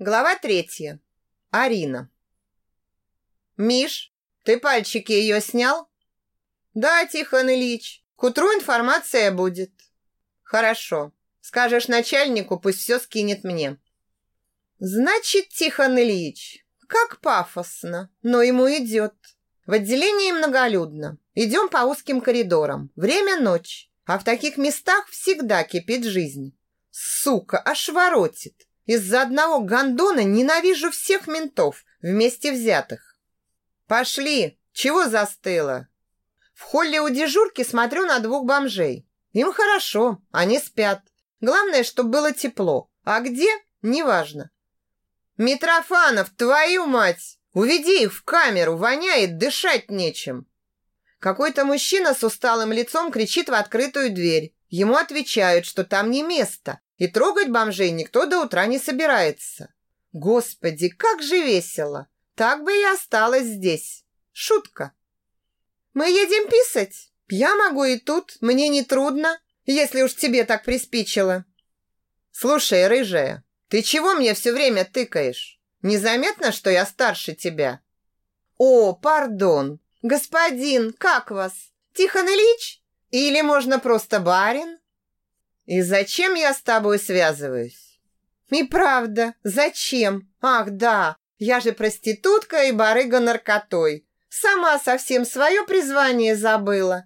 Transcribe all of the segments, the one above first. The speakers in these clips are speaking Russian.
Глава третья. Арина. «Миш, ты пальчики ее снял?» «Да, Тихон Ильич. К утру информация будет». «Хорошо. Скажешь начальнику, пусть все скинет мне». «Значит, Тихон Ильич, как пафосно, но ему идет. В отделении многолюдно. Идем по узким коридорам. Время ночь, а в таких местах всегда кипит жизнь. Сука, аж воротит. Из-за одного гондона ненавижу всех ментов, вместе взятых. Пошли! Чего застыло? В холле у дежурки смотрю на двух бомжей. Им хорошо, они спят. Главное, чтобы было тепло. А где? Неважно. Митрофанов, твою мать! Уведи их в камеру, воняет, дышать нечем. Какой-то мужчина с усталым лицом кричит в открытую дверь. Ему отвечают, что там не место, и трогать бомжей никто до утра не собирается. Господи, как же весело! Так бы и осталась здесь. Шутка. Мы едем писать. Я могу и тут, мне не трудно, если уж тебе так приспичило. Слушай, рыжая, ты чего мне все время тыкаешь? Незаметно, что я старше тебя? О, пардон. Господин, как вас? Тихон Ильич? Или можно просто барин? И зачем я с тобой связываюсь? И правда, зачем? Ах, да, я же проститутка и барыга наркотой. Сама совсем свое призвание забыла.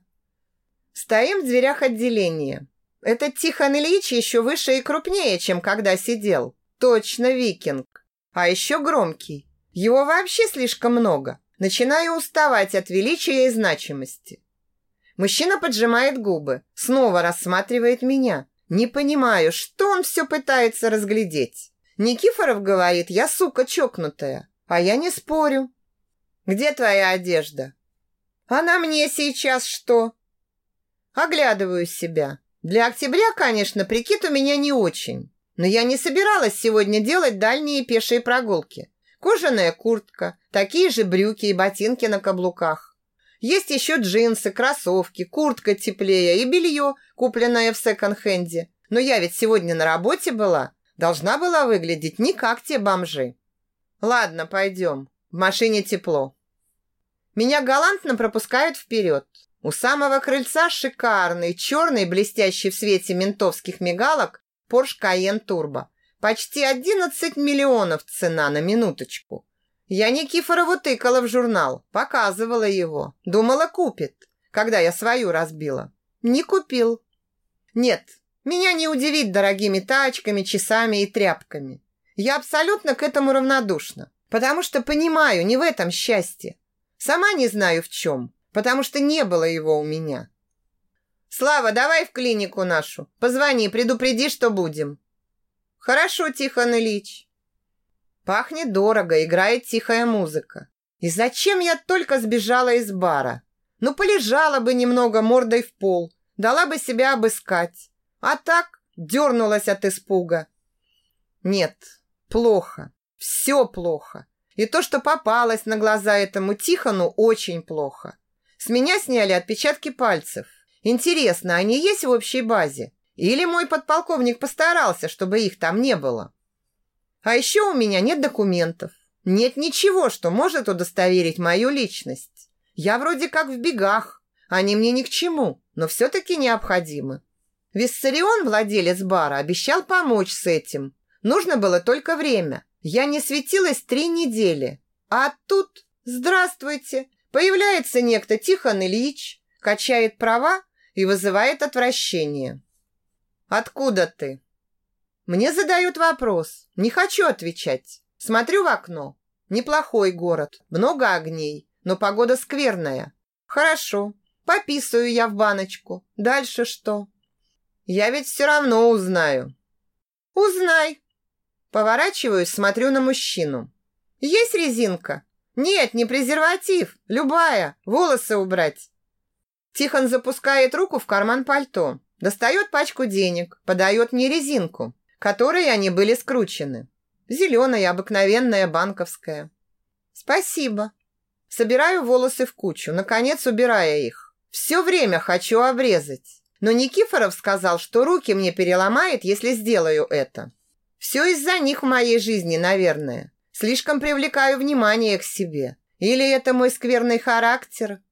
Стоим в дверях отделения. Этот Тихон Ильич еще выше и крупнее, чем когда сидел. Точно викинг. А еще громкий. Его вообще слишком много. Начинаю уставать от величия и значимости. Мужчина поджимает губы, снова рассматривает меня. Не понимаю, что он все пытается разглядеть. Никифоров говорит, я сука чокнутая, а я не спорю. Где твоя одежда? А на мне сейчас что? Оглядываю себя. Для октября, конечно, прикид у меня не очень. Но я не собиралась сегодня делать дальние пешие прогулки. Кожаная куртка, такие же брюки и ботинки на каблуках. Есть еще джинсы, кроссовки, куртка теплее и белье, купленное в секонд-хенде. Но я ведь сегодня на работе была. Должна была выглядеть не как те бомжи. Ладно, пойдем. В машине тепло. Меня галантно пропускают вперед. У самого крыльца шикарный, черный, блестящий в свете ментовских мигалок Porsche Cayenne Turbo. Почти 11 миллионов цена на минуточку. Я Никифорову тыкала в журнал, показывала его. Думала, купит, когда я свою разбила. Не купил. Нет, меня не удивить дорогими тачками, часами и тряпками. Я абсолютно к этому равнодушна, потому что понимаю, не в этом счастье. Сама не знаю в чем, потому что не было его у меня. Слава, давай в клинику нашу. Позвони, предупреди, что будем. Хорошо, Тихон Ильич. Пахнет дорого, играет тихая музыка. И зачем я только сбежала из бара? Ну, полежала бы немного мордой в пол, дала бы себя обыскать. А так дернулась от испуга. Нет, плохо. Все плохо. И то, что попалось на глаза этому Тихону, очень плохо. С меня сняли отпечатки пальцев. Интересно, они есть в общей базе? Или мой подполковник постарался, чтобы их там не было? А еще у меня нет документов. Нет ничего, что может удостоверить мою личность. Я вроде как в бегах. Они мне ни к чему, но все-таки необходимы. Виссарион, владелец бара, обещал помочь с этим. Нужно было только время. Я не светилась три недели. А тут, здравствуйте, появляется некто Тихон Ильич, качает права и вызывает отвращение. «Откуда ты?» Мне задают вопрос. Не хочу отвечать. Смотрю в окно. Неплохой город, много огней, но погода скверная. Хорошо, пописаю я в баночку. Дальше что? Я ведь все равно узнаю. Узнай. Поворачиваюсь, смотрю на мужчину. Есть резинка? Нет, не презерватив, любая, волосы убрать. Тихон запускает руку в карман пальто, достает пачку денег, подает мне резинку которой они были скручены. Зеленая, обыкновенная, банковская. Спасибо. Собираю волосы в кучу, наконец убирая их. Все время хочу обрезать. Но Никифоров сказал, что руки мне переломает, если сделаю это. Все из-за них в моей жизни, наверное. Слишком привлекаю внимание к себе. Или это мой скверный характер?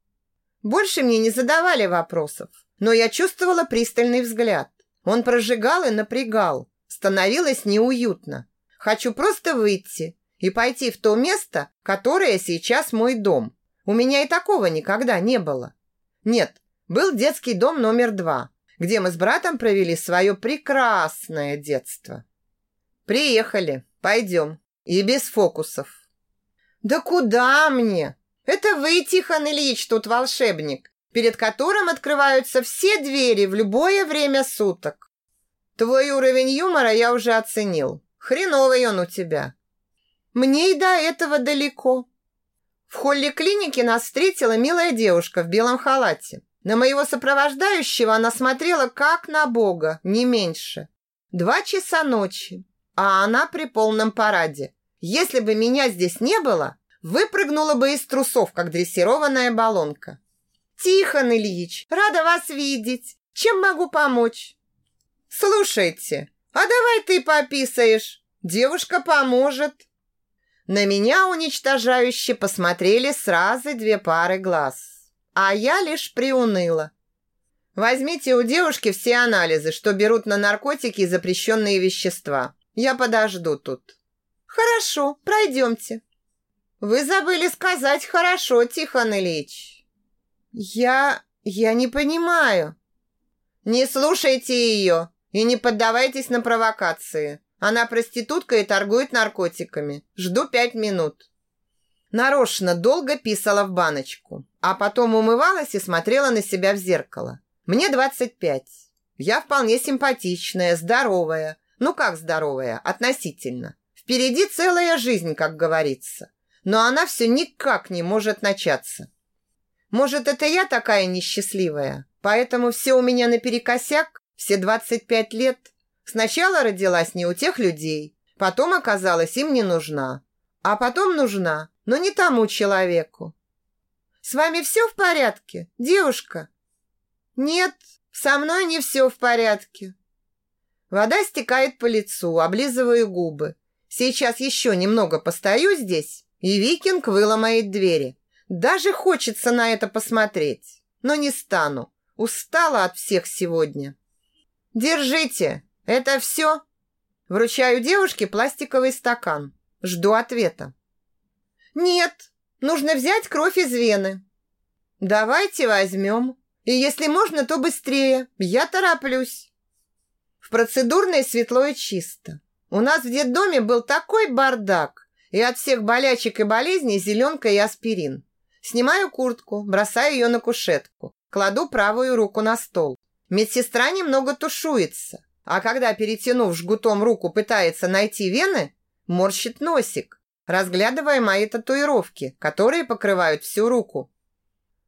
Больше мне не задавали вопросов, но я чувствовала пристальный взгляд. Он прожигал и напрягал. Становилось неуютно. Хочу просто выйти и пойти в то место, которое сейчас мой дом. У меня и такого никогда не было. Нет, был детский дом номер два, где мы с братом провели свое прекрасное детство. Приехали, пойдем. И без фокусов. Да куда мне? Это вы, Тихон Ильич, тут волшебник, перед которым открываются все двери в любое время суток. Твой уровень юмора я уже оценил. Хреновый он у тебя. Мне и до этого далеко. В холле клиники нас встретила милая девушка в белом халате. На моего сопровождающего она смотрела как на Бога, не меньше. Два часа ночи, а она при полном параде. Если бы меня здесь не было, выпрыгнула бы из трусов, как дрессированная баллонка. «Тихон Ильич, рада вас видеть. Чем могу помочь?» «Слушайте, а давай ты пописаешь. Девушка поможет». На меня уничтожающе посмотрели сразу две пары глаз. А я лишь приуныла. Возьмите у девушки все анализы, что берут на наркотики и запрещенные вещества. Я подожду тут. Хорошо, пройдемте. Вы забыли сказать «хорошо», Тихон Ильич. Я... я не понимаю. Не слушайте ее и не поддавайтесь на провокации. Она проститутка и торгует наркотиками. Жду пять минут. Нарочно долго писала в баночку, а потом умывалась и смотрела на себя в зеркало. Мне 25. Я вполне симпатичная, здоровая. Ну как здоровая? Относительно. Впереди целая жизнь, как говорится но она все никак не может начаться. Может, это я такая несчастливая, поэтому все у меня наперекосяк, все 25 лет. Сначала родилась не у тех людей, потом оказалась им не нужна, а потом нужна, но не тому человеку. С вами все в порядке, девушка? Нет, со мной не все в порядке. Вода стекает по лицу, облизываю губы. Сейчас еще немного постою здесь, и викинг выломает двери. Даже хочется на это посмотреть, но не стану. Устала от всех сегодня. Держите, это все? Вручаю девушке пластиковый стакан. Жду ответа. Нет, нужно взять кровь из вены. Давайте возьмем. И если можно, то быстрее. Я тороплюсь. В процедурной светло и чисто. У нас в детдоме был такой бардак. И от всех болячек и болезней зеленка и аспирин. Снимаю куртку, бросаю ее на кушетку. Кладу правую руку на стол. Медсестра немного тушуется. А когда, перетянув жгутом руку, пытается найти вены, морщит носик, разглядывая мои татуировки, которые покрывают всю руку.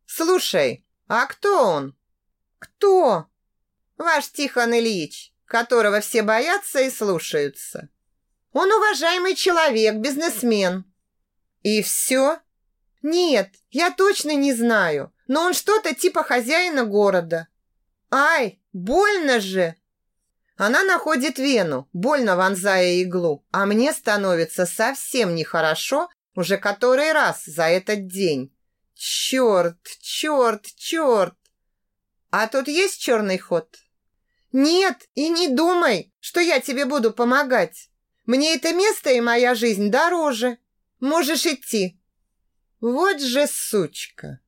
«Слушай, а кто он?» «Кто?» «Ваш Тихон Ильич, которого все боятся и слушаются». Он уважаемый человек, бизнесмен. И все? Нет, я точно не знаю, но он что-то типа хозяина города. Ай, больно же! Она находит вену, больно вонзая иглу, а мне становится совсем нехорошо уже который раз за этот день. Черт, черт, черт! А тут есть черный ход? Нет, и не думай, что я тебе буду помогать. Мне это место и моя жизнь дороже. Можешь идти». Вот же сучка.